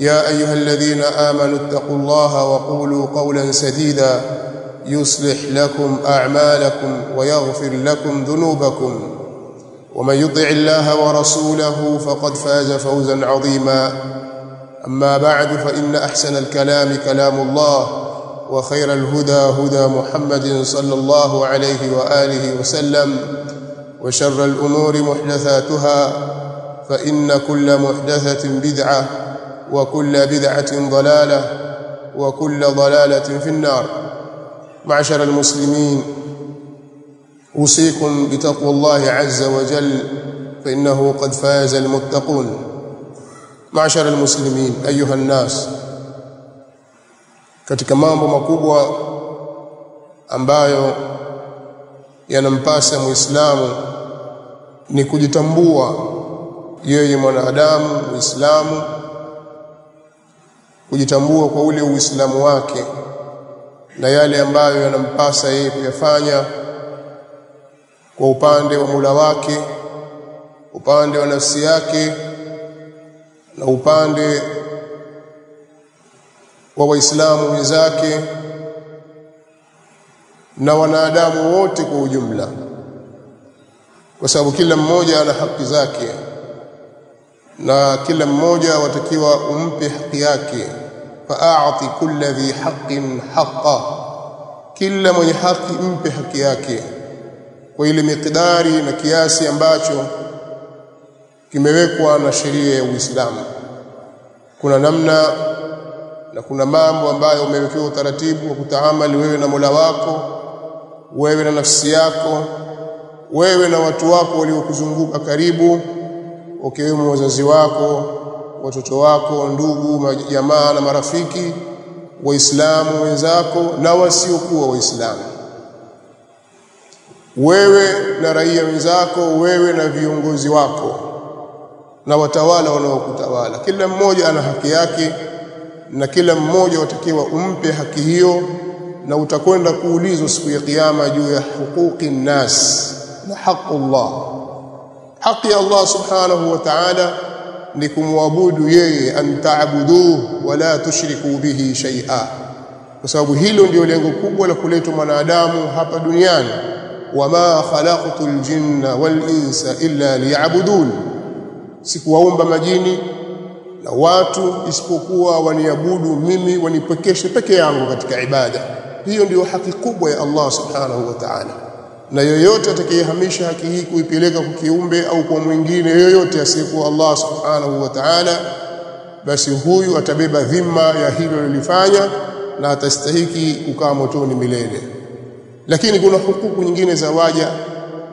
يا أيها الذين آمنوا اتقوا الله وقولوا قولا سديدا يصلح لكم أعمالكم ويغفر لكم ذنوبكم. ومن يطع الله ورسوله فقد فاز فوزا عظيما. أما بعد فإن أحسن الكلام كلام الله وخير الهدى هدى محمد صلى الله عليه وآله وسلم. وشر الأمور محدثاتها فإن كل محدثة بدعة وكل بدعة ضلالة وكل ضلالة في النار. معشر المسلمين أوصيكم بتقوى الله عز وجل فإنه قد فاز المتقون. معشر المسلمين أيها الناس katika mambo makubwa ambayo yanampasa muislamu ni kujitambua yeye mwanadamu muislamu kujitambua kwa ule uislamu wake na yale ambayo yanampasa yeye kuyafanya kwa upande wa mula wake upande wa nafsi yake na upande wa waislamu wenzake na wanadamu wote kwa ujumla. Kwa sababu kila mmoja ana haki zake na kila mmoja watakiwa umpe haki yake fa'ati kulli dhi haqqin haqqa kila mwenye haki mpe haki yake kwa ile miqdari na kiasi ambacho kimewekwa na sheria ya Uislamu kuna namna na kuna mambo ambayo umewekewa utaratibu wa kutaamali wewe na Mola wako wewe na nafsi yako wewe na watu wako waliokuzunguka karibu ukiwemo wazazi wako watoto wako ndugu jamaa na marafiki waislamu wenzako na wasiokuwa waislamu. Wewe na raia wenzako wewe na viongozi wako na watawala wanaokutawala. Kila mmoja ana haki yake na kila mmoja watakiwa umpe haki hiyo na utakwenda kuulizwa siku ya kiyama juu ya huquqi nnas na haqullah haki ya Allah subhanahu wa ta'ala ni kumwabudu yeye antaabuduhu wala tushriku bihi shay'a. Kwa sababu hilo ndio lengo kubwa la kuletwa mwanadamu hapa duniani. Wama khalaqtu aljinna wal insa illa liya'budun. Sikuwaumba majini na watu isipokuwa waniabudu mimi wanipekeshe peke yangu katika ibada. Hiyo ndio haki kubwa ya Allah subhanahu wa ta'ala na yoyote atakayehamisha haki hii kuipeleka kwa kiumbe au kwa mwingine yoyote asiyekuwa Allah subhanahu wa ta'ala basi huyu atabeba dhima ya hilo lilifanya na atastahiki kukaa motoni milele. Lakini kuna hukuku nyingine za waja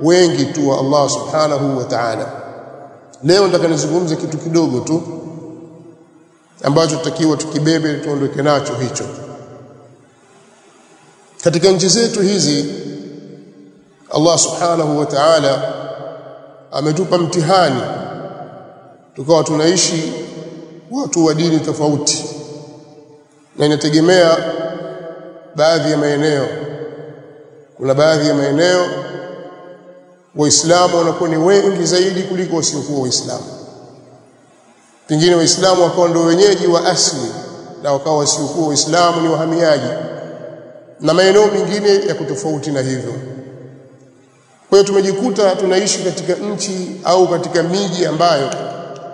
wengi tu wa Allah subhanahu wa ta'ala. Leo nataka nizungumze kitu kidogo tu ambacho tutakiwa tukibebe tuondoke nacho hicho. Katika nchi zetu hizi Allah subhanahu wa ta'ala ametupa mtihani. Tukawa tunaishi watu wa dini tofauti. Na inategemea baadhi ya maeneo. Kuna baadhi ya maeneo waislamu wanakuwa ni wengi zaidi kuliko wasiokuwa waislamu. Pengine waislamu wakawa ndio wenyeji wa asili na wakawa wasiokuwa waislamu ni wahamiaji. Na maeneo mengine ya kutofauti na hivyo kwa hiyo tumejikuta tunaishi katika nchi au katika miji ambayo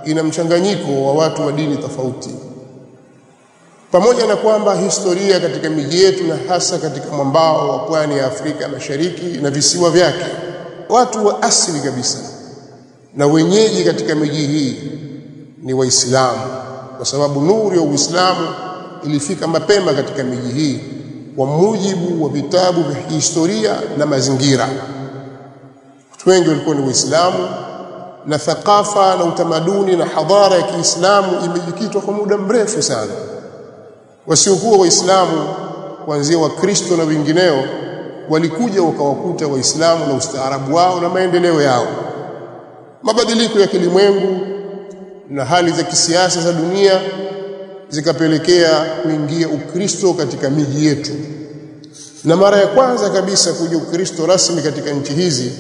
ina mchanganyiko wa watu wa dini tofauti. Pamoja na kwamba historia katika miji yetu na hasa katika mwambao wa pwani ya Afrika Mashariki na visiwa vyake watu wa asili kabisa na wenyeji katika miji hii ni waislamu. Kwa sababu nuru ya uislamu ilifika mapema katika miji hii kwa mujibu wa vitabu vya historia na mazingira watu wengi walikuwa ni waislamu na thakafa na utamaduni na hadhara ya Kiislamu imejikitwa kwa muda mrefu sana. Wasiokuwa waislamu kuanzia wakristo na wengineo walikuja wakawakuta waislamu na ustaarabu wao na maendeleo yao. Mabadiliko ya kilimwengu na hali za kisiasa za dunia zikapelekea kuingia ukristo katika miji yetu. Na mara ya kwanza kabisa kuja ukristo rasmi katika nchi hizi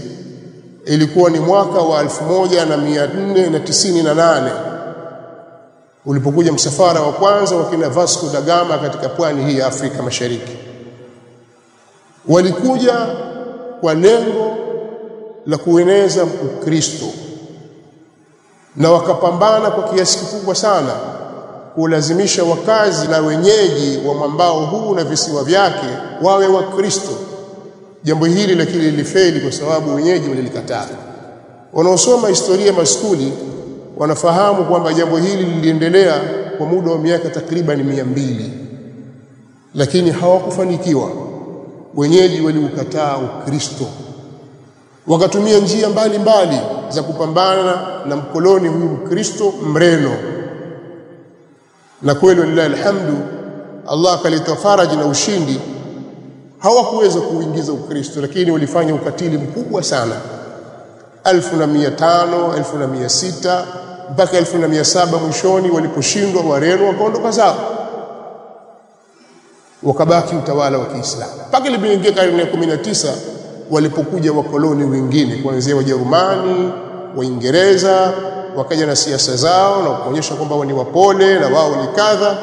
ilikuwa ni mwaka wa 1498 ulipokuja msafara wa kwanza wa kina Vasco da Gama katika pwani hii ya Afrika Mashariki walikuja kwa lengo la kueneza Ukristo na wakapambana kwa kiasi kikubwa sana kulazimisha wakazi na wenyeji wa mwambao huu na visiwa vyake wawe Wakristo. Jambo hili lakini lilifeli kwa sababu wenyeji walilikataa. Wanaosoma historia maskuli wanafahamu kwamba jambo hili liliendelea kwa muda wa miaka takriban mia mbili, lakini hawakufanikiwa. Wenyeji waliukataa Ukristo, wakatumia njia mbalimbali mbali za kupambana na mkoloni huyu Mkristo mreno na kweli lillahi alhamdu Allah akaleta faraji na ushindi hawakuweza kuingiza ukristo lakini walifanya ukatili mkubwa sana. 1500 1600 mpaka 1700 mwishoni waliposhindwa wareno wakaondoka zao. Wakabaki utawala wa Kiislamu. Mpaka ilipoingia karne ya 19 walipokuja wakoloni wengine kuanzia Wajerumani Waingereza wakaja na siasa zao na kuonyesha kwamba ni wapole na wao ni kadha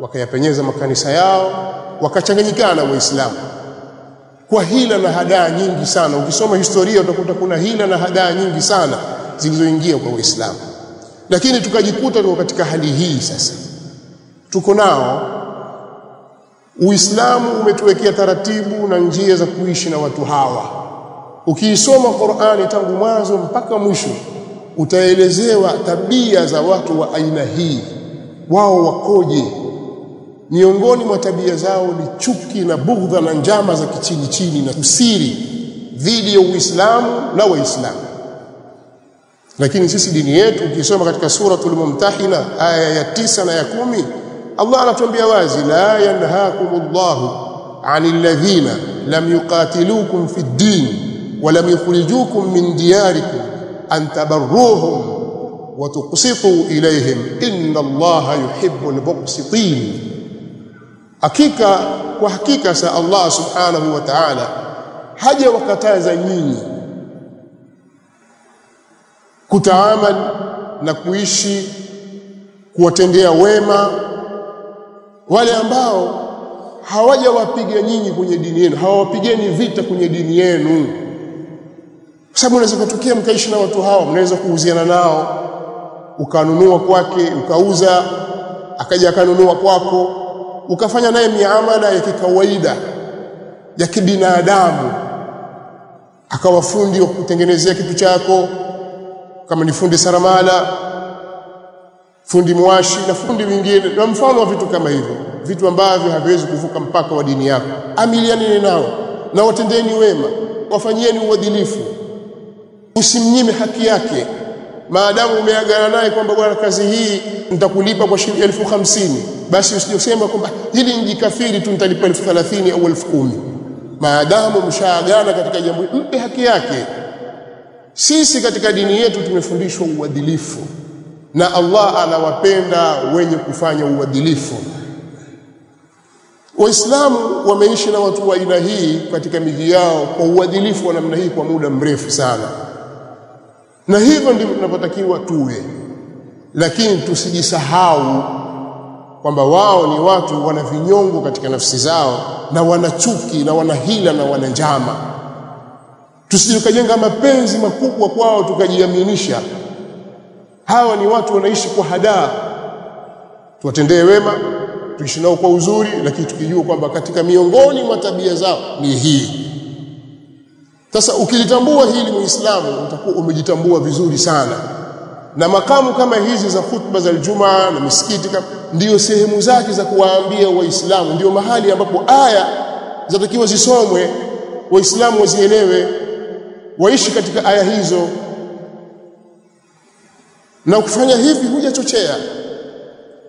wakayapenyeza makanisa yao wakachanganyikana waislamu. Kwa hila na hadaa nyingi sana. Ukisoma historia utakuta kuna hila na hadaa nyingi sana zilizoingia kwa waislamu. Lakini tukajikuta tuko katika hali hii sasa. Tuko nao. Uislamu umetuwekea taratibu na njia za kuishi na watu hawa. Ukiisoma Qur'ani tangu mwanzo mpaka mwisho utaelezewa tabia za watu wa aina hii. Wao wakoje miongoni mwa tabia zao ni chuki na bughdha na njama za kichini chini na usiri dhidi ya Uislamu na Waislamu. Lakini sisi dini yetu ukisoma katika suratul mumtahina aya ya tisa na ya kumi Allah anatuambia wazi la yanhaakumullahu anil ladhina lam yuqatilukum fi din wa lam yukhrijukum min diyarikum an tabarruhum wa tuqsitu ilayhim inna Allaha yuhibbul muqsitin hakika kwa hakika sa Allah subhanahu wa ta'ala haja wakataza nyinyi kutaamal na kuishi kuwatendea wema wale ambao hawajawapiga nyinyi kwenye dini yenu hawawapigeni vita kwenye dini yenu. Kwa sababu unaweza kutokea mkaishi na watu hawa mnaweza kuuziana nao ukanunua kwake ukauza akaja akanunua kwako ukafanya naye miamala ya kikawaida ya kibinadamu. Akawa fundi wa kutengenezea kitu chako kama ni fundi saramala fundi mwashi na fundi mwingine na mfano wa vitu kama hivyo vitu ambavyo haviwezi kuvuka mpaka wa dini yako. Amilianeni nao na watendeni wema wafanyieni uadilifu usimnyime haki yake maadamu umeagana naye kwamba bwana kazi hii nitakulipa kwa shilingi elfu hamsini. Basi usijosema kwamba hili njikafiri tu nitalipa elfu thelathini au elfu kumi. Maadamu mshaagana katika jambo mpe haki yake. Sisi katika dini yetu tumefundishwa uadilifu na Allah anawapenda wenye kufanya uadilifu. Waislamu wameishi na watu wa aina hii katika miji yao kwa uadilifu wa namna hii kwa muda mrefu sana na hivyo ndivyo tunavyotakiwa tuwe. Lakini tusijisahau kwamba wao ni watu wana vinyongo katika nafsi zao na wana chuki na wana hila na wana njama. Tusijikajenga mapenzi makubwa kwao tukajiaminisha. Hawa ni watu wanaishi kwa hadaa. Tuwatendee wema tuishi nao kwa uzuri lakini tukijua kwamba katika miongoni mwa tabia zao ni hii sasa ukilitambua hili muislamu utakuwa umejitambua vizuri sana. Na makamu kama hizi za khutba za Ijumaa na misikiti ndiyo sehemu zake za kuwaambia waislamu. Ndiyo mahali ambapo aya zatakiwa zisomwe waislamu wazielewe waishi katika aya hizo. Na kufanya hivi hujachochea.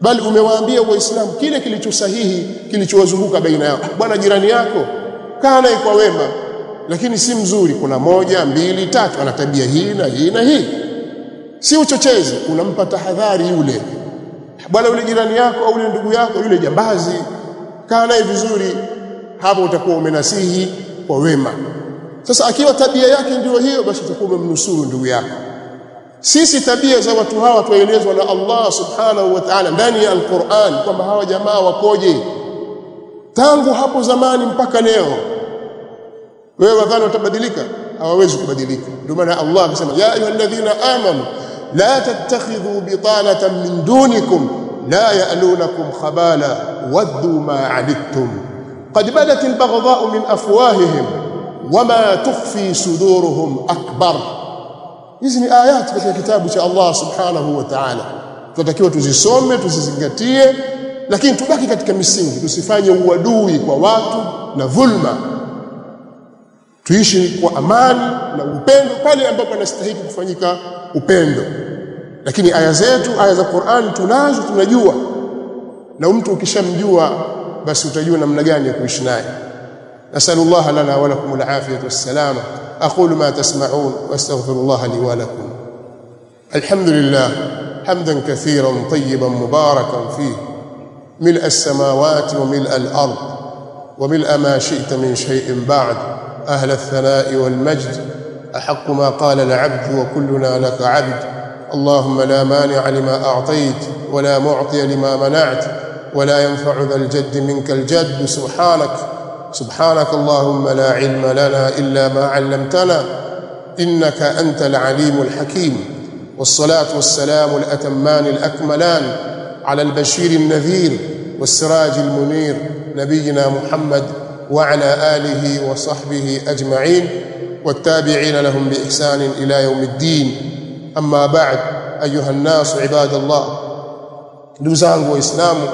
Bali umewaambia waislamu kile kilicho sahihi kilichowazunguka baina yao. Bwana jirani yako kaa naye kwa wema lakini si mzuri. Kuna moja mbili tatu. Ana tabia hii na hii na hii. Si uchochezi. Unampa tahadhari yule. Bwana yule jirani yako au yule ndugu yako yule jambazi kaa naye vizuri. Hapo utakuwa umenasihi kwa wema. Sasa akiwa tabia yake ndio hiyo basi utakuwa umemnusuru ndugu yako. Sisi tabia za watu hawa tuelezwa na Allah subhanahu wa ta'ala ndani ya Al-Qur'an kwamba hawa jamaa wakoje. Tangu hapo zamani mpaka leo wewe wadhani watabadilika hawawezi kubadilika ndio maana Allah akasema ya ayyuhalladhina amanu la tattakhidhu bitanatan min dunikum la ya'lunakum khabala waddu ma 'anittum qad badat al-baghdha'u min afwahihim wama tukhfi suduruhum akbar hizi ni ayati katika kitabu cha Allah subhanahu wa ta'ala tunatakiwa tuzisome tuzizingatie lakini tubaki katika misingi tusifanye uadui kwa watu na dhulma tuishi kwa amani na upendo pale ambapo anastahili kufanyika upendo lakini aya zetu aya za Qur'an tunazo tunajua na mtu ukishamjua basi utajua namna gani ya kuishi naye nasallallahu lana wa lakum al-afiyata was-salama aqulu ma tasma'un wastaghfirullah li wa lakum alhamdulillah hamdan kathiran tayyiban mubarakan fihi ملء السماوات وملء الأرض وملء ما شئت من شيء بعد أهل الثناء والمجد. أحق ما قال العبد وكلنا لك عبد. اللهم لا مانع لما أعطيت ولا معطي لما منعت ولا ينفع ذا الجد منك الجد. سبحانك. سبحانك اللهم لا علم لنا إلا ما علمتنا. إنك أنت العليم الحكيم. والصلاة والسلام الأتمان الأكملان على البشير النذير والسراج المنير نبينا محمد وعلى آله وصحبه أجمعين والتابعين لهم بإحسان إلى يوم الدين أما بعد أيها الناس عباد الله ndugu waislamu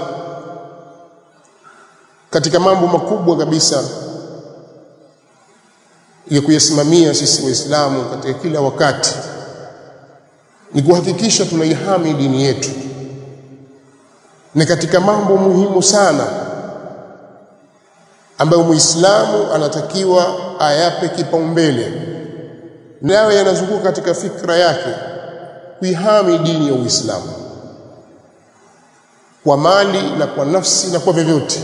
katika mambo makubwa kabisa ya kuyasimamia sisi waislamu katika kila wakati ni kuhakikisha tunaihami dini yetu ni katika mambo muhimu sana ambayo muislamu anatakiwa ayape kipaumbele. Nayo yanazunguka katika fikra yake kuihami dini ya Uislamu. Kwa mali na kwa nafsi na kwa vyovyote.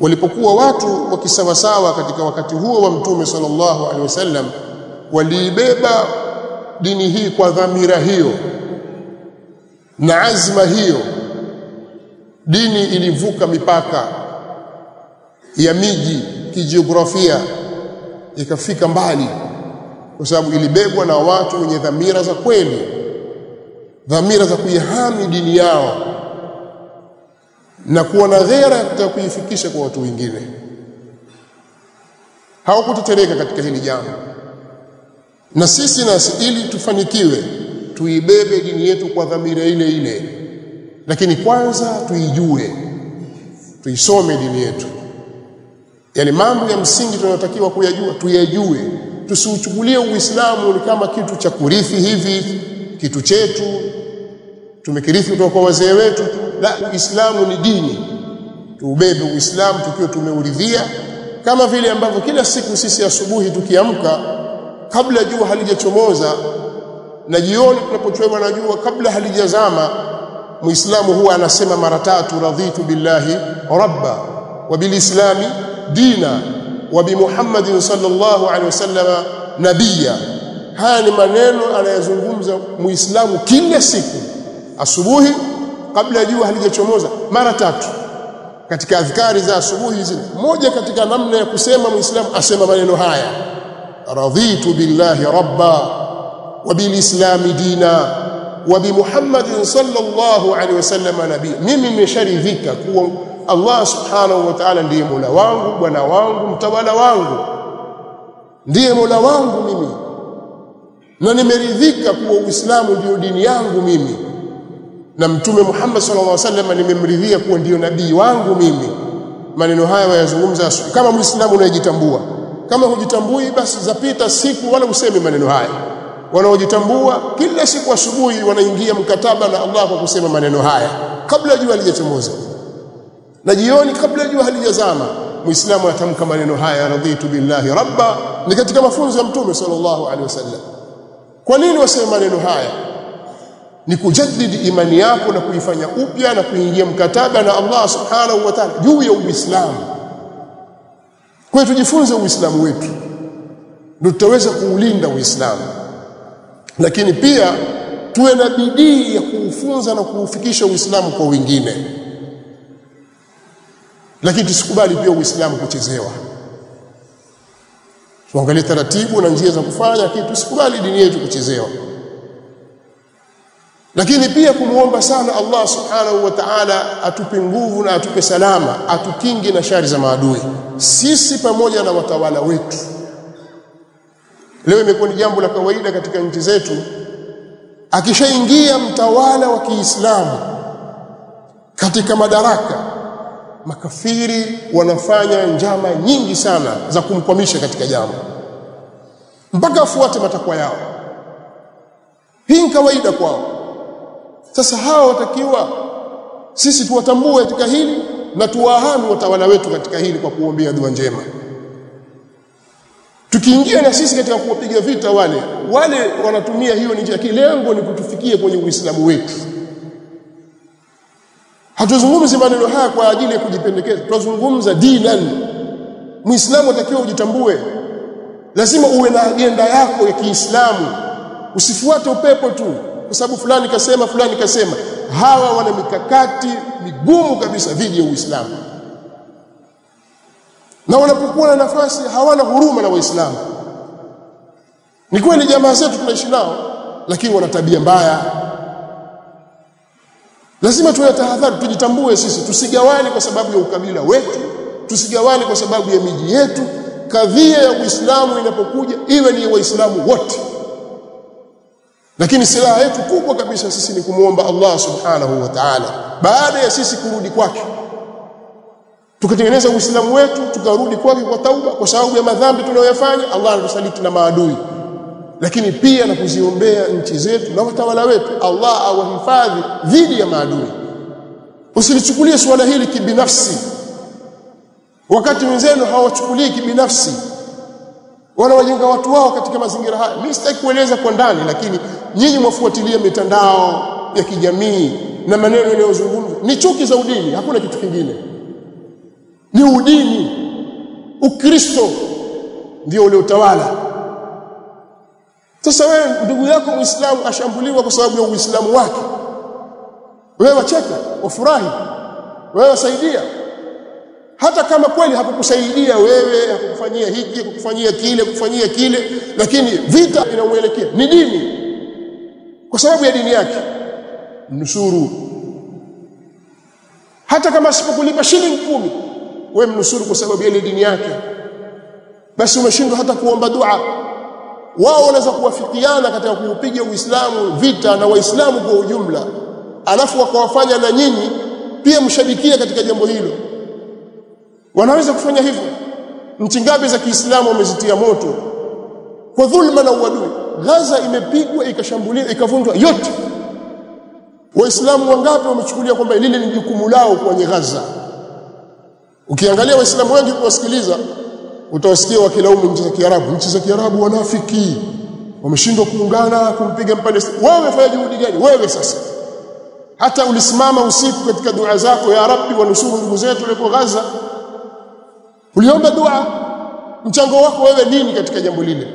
Walipokuwa watu wakisawasawa katika wakati huo wa mtume sallallahu alaihi wasallam waliibeba dini hii kwa dhamira hiyo na azma hiyo. Dini ilivuka mipaka ya miji kijiografia ikafika mbali. Kwa sababu ilibebwa na watu wenye dhamira za kweli dhamira za kuihami dini yao na kuwa na ghera ya kutaka kuifikisha kwa watu wengine. Hawakutetereka katika hili jambo. Na sisi nasi ili tufanikiwe tuibebe dini yetu kwa dhamira ile ile. Lakini kwanza tuijue tuisome dini yetu yani mambo ya msingi tunayotakiwa kuyajua tuyajue. Tusiuchukulie uislamu ni kama kitu cha kurithi hivi kitu chetu. Tumekirithi kutoka kwa wazee wetu. La uislamu ni dini. Tuubebe uislamu tukiwa tumeuridhia. Kama vile ambavyo kila siku sisi asubuhi tukiamka kabla jua halijachomoza na jioni tunapochwewa na jua kabla halijazama muislamu huwa anasema mara tatu radhitu billahi rabba wa bilislami dina wa bi Muhammadin sallallahu alaihi wasallam nabia haya ni maneno anayozungumza muislamu kila siku asubuhi kabla jua halijachomoza mara tatu katika adhkari za asubuhi zile moja katika namna ya kusema muislamu asema maneno haya raditu billahi rabba wa bilislami dina wa bi Muhammadin sallallahu alaihi wasallam nabii mimi nimesharidhika kuwa Allah subhanahu wa ta'ala ndiye mola wangu bwana wangu mtawala wangu. Ndiye Mola wangu mimi. Na nimeridhika kuwa Uislamu ndio dini yangu mimi. Na mtume Muhammad sallallahu alaihi wasallam nimemridhia kuwa ndio nabii wangu mimi. Maneno haya wayazungumza kama muislamu unayejitambua. Kama hujitambui basi zapita siku wala useme maneno haya. Wanaojitambua kila siku asubuhi wanaingia mkataba na Allah kwa kusema maneno haya. Kabla jua halijachomoza na jioni kabla jua halijazama muislamu atamka maneno haya radhitu billahi rabba ni katika mafunzo ya mtume sallallahu alaihi wasallam. Kwa nini wasema maneno haya? Ni kujaddidi imani yako na kuifanya upya na kuingia mkataba na Allah subhanahu wa ta'ala juu ya Uislamu. Kwa tujifunze Uislamu wetu. Ndio tutaweza kuulinda Uislamu, lakini pia tuwe na bidii ya kuufunza na kuufikisha Uislamu kwa wengine, lakini tusikubali pia Uislamu kuchezewa. Tuangalie taratibu na njia za kufanya, lakini tusikubali dini yetu kuchezewa. Lakini pia kumuomba sana Allah subhanahu wa ta'ala atupe nguvu na atupe salama atukinge na shari za maadui. Sisi pamoja na watawala wetu. Leo imekuwa ni jambo la kawaida katika nchi zetu. Akishaingia mtawala wa Kiislamu katika madaraka makafiri wanafanya njama nyingi sana za kumkwamisha katika jambo. Mpaka afuate matakwa yao. Hii ni kawaida kwao. Sasa hawa watakiwa sisi tuwatambue katika hili na tuwahami watawala wetu katika hili kwa kuombea dua njema. Tukiingia na sisi katika kuwapiga vita wale wale wanatumia hiyo ni njia lengo ni kutufikia kwenye uislamu wetu hatuzungumzi maneno haya kwa ajili ya kujipendekeza. Tunazungumza dinan. Muislamu atakiwa ujitambue. Lazima uwe na agenda yako ya Kiislamu. Usifuate upepo tu kwa sababu fulani kasema fulani kasema. Hawa wana mikakati migumu kabisa dhidi ya Uislamu. Na wanapokuwa na nafasi hawana huruma na Waislamu. Ni kweli jamaa zetu tunaishi nao lakini wana tabia mbaya lazima tuwe tahadhari tujitambue sisi. Tusigawane kwa sababu ya ukabila wetu tusigawane kwa sababu ya miji yetu. Kadhia ya Uislamu inapokuja iwe ni waislamu wote. Lakini silaha yetu kubwa kabisa sisi ni kumwomba Allah subhanahu wa ta'ala. Baada ya sisi kurudi kwake tukatengeneza uislamu wetu tukarudi kwake kwa tauba kwa sababu ya madhambi tunayoyafanya Allah anatusaliti na maadui lakini pia na kuziombea nchi zetu na watawala wetu. Allah awahifadhi dhidi ya maadui. Usilichukulie suala hili kibinafsi. Wakati wenzenu hawachukulii kibinafsi. Wanawajenga watu wao katika mazingira haya. Mimi sitaki kueleza kwa ndani lakini nyinyi mwafuatilia mitandao ya kijamii na maneno yanayozungumzwa. Ni chuki za udini hakuna kitu kingine. Ni udini. Ukristo ndio ule utawala sasa wewe ndugu yako muislamu ashambuliwa kwa sababu ya uislamu wake. Wewe wacheka wafurahi wewe wasaidia. Hata kama kweli hakukusaidia wewe hakukufanyia hiki hakukufanyia kile kukufanyia kile lakini vita inamwelekea. Ni dini. Kwa sababu ya dini yake. Mnusuru. Hata kama asipokulipa shilingi kumi wewe mnusuru kwa sababu ya dini yake. Basi umeshindwa hata kuomba dua wao wanaweza kuwafikiana katika kuupiga Uislamu vita na Waislamu kwa ujumla. Alafu wakawafanya na nyinyi pia mshabikia katika jambo hilo. Wanaweza kufanya hivyo. Nchi za Kiislamu wamezitia moto? Kwa dhulma na uadui. Gaza imepigwa ikashambuliwa ikavunjwa yote. Waislamu wangapi wamechukulia kwamba lile ni jukumu lao kwenye Gaza? Ukiangalia waislamu wengi kuwasikiliza utawasikia wakilaumu nchi za Kiarabu. Nchi za Kiarabu wanafiki. Wameshindwa kuungana kumpiga Mpalestina. Wewe umefanya juhudi gani? Wewe sasa. Hata ulisimama usiku katika dua zako ya Rabbi wanusuru ndugu zetu walioko Gaza. Uliomba dua? Mchango wako wewe nini katika jambo lile?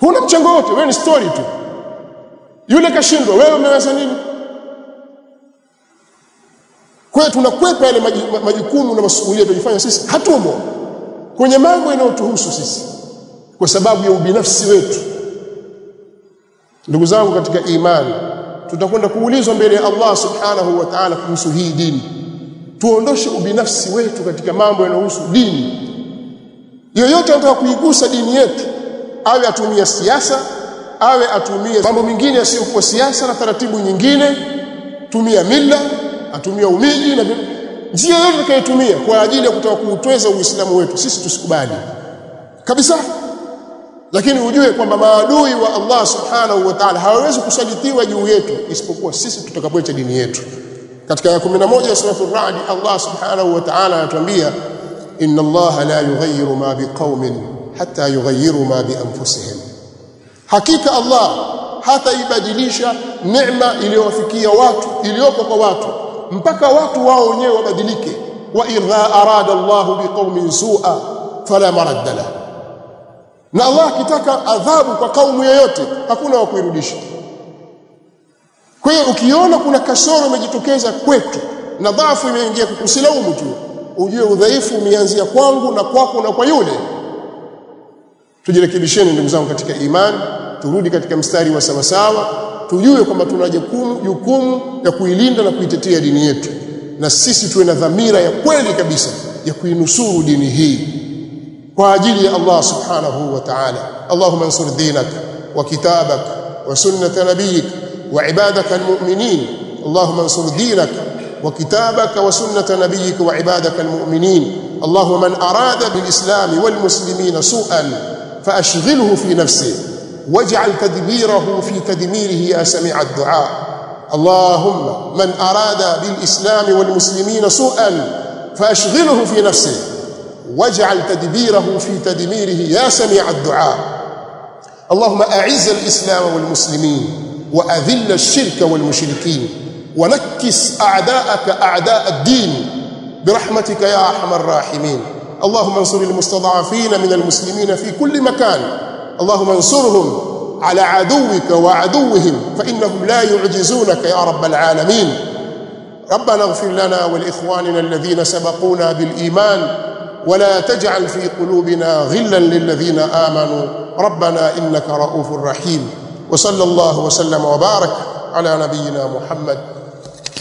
Huna mchango wote. Wewe ni story tu. Yule kashindwa wewe umeweza nini kwa hiyo tunakwepa yale majukumu na masuhulia tunajifanya sisi. Hatumo kwenye mambo yanayotuhusu sisi kwa sababu ya ubinafsi wetu. Ndugu zangu katika imani tutakwenda kuulizwa mbele ya Allah subhanahu wa ta'ala kuhusu hii dini. Tuondoshe ubinafsi wetu katika mambo yanayohusu dini. Yoyote anataka kuigusa dini yetu awe atumie siasa awe atumie mambo mengine yasiyokuwa siasa na taratibu nyingine tumia mila atumia umiji na njia yote atakayotumia kwa ajili ya kutaka kuutweza uislamu wetu sisi tusikubali. Kabisa. Lakini ujue kwamba maadui wa Allah subhanahu wa ta'ala hawawezi kusalitiwa juu yetu isipokuwa sisi tutakapoacha dini yetu. Katika ya 11 ya sura ar-ra'd Allah subhanahu wa ta'ala anatuambia inna Allah la yughayyiru ma biqaumin hatta yughayyiru ma bi anfusihim. Hakika Allah hataibadilisha neema iliyowafikia watu iliyopo kwa watu mpaka watu wao wenyewe wabadilike. Wa idha arada Allah biqaumin su'a fala maradda na Allah akitaka adhabu kwa kaumu yoyote hakuna wa kuirudisha. Kwa hiyo ukiona kuna kasoro imejitokeza kwetu na dhaifu imeingia kukusilaumu tu ujue udhaifu umeanzia kwangu na kwako na kwa yule. Tujirekebisheni ndugu zangu katika imani turudi katika mstari wa sawasawa tujue kwamba tuna jukumu ya kuilinda na kuitetea dini yetu. Na sisi tuwe na dhamira ya kweli kabisa ya kuinusuru dini hii. Kwa ajili ya Allah subhanahu wa ta'ala. Allahumma ansur dinak wa kitabak wa sunnata nabiyik wa ibadaka almu'minin. Allahumma ansur dinak wa kitabaka wa sunnata nabiyik wa ibadaka almu'minin. Allahumma man arada bilislami islam su'an fa ashghilhu fi nafsihi واجعل تدبيره في تدميره يا سميع الدعاء. اللهم من أراد بالإسلام والمسلمين سوءا فأشغله في نفسه. واجعل تدبيره في تدميره يا سميع الدعاء. اللهم أعز الإسلام والمسلمين وأذل الشرك والمشركين ونكس أعداءك أعداء الدين برحمتك يا أرحم الراحمين. اللهم انصر المستضعفين من المسلمين في كل مكان اللهم انصرهم على عدوك وعدوهم فإنهم لا يعجزونك يا رب العالمين. ربنا اغفر لنا ولإخواننا الذين سبقونا بالإيمان ولا تجعل في قلوبنا غلا للذين آمنوا. ربنا إنك رؤوف رحيم. وصلى الله وسلم وبارك على نبينا محمد.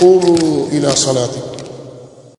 قوموا إلى صلاتكم.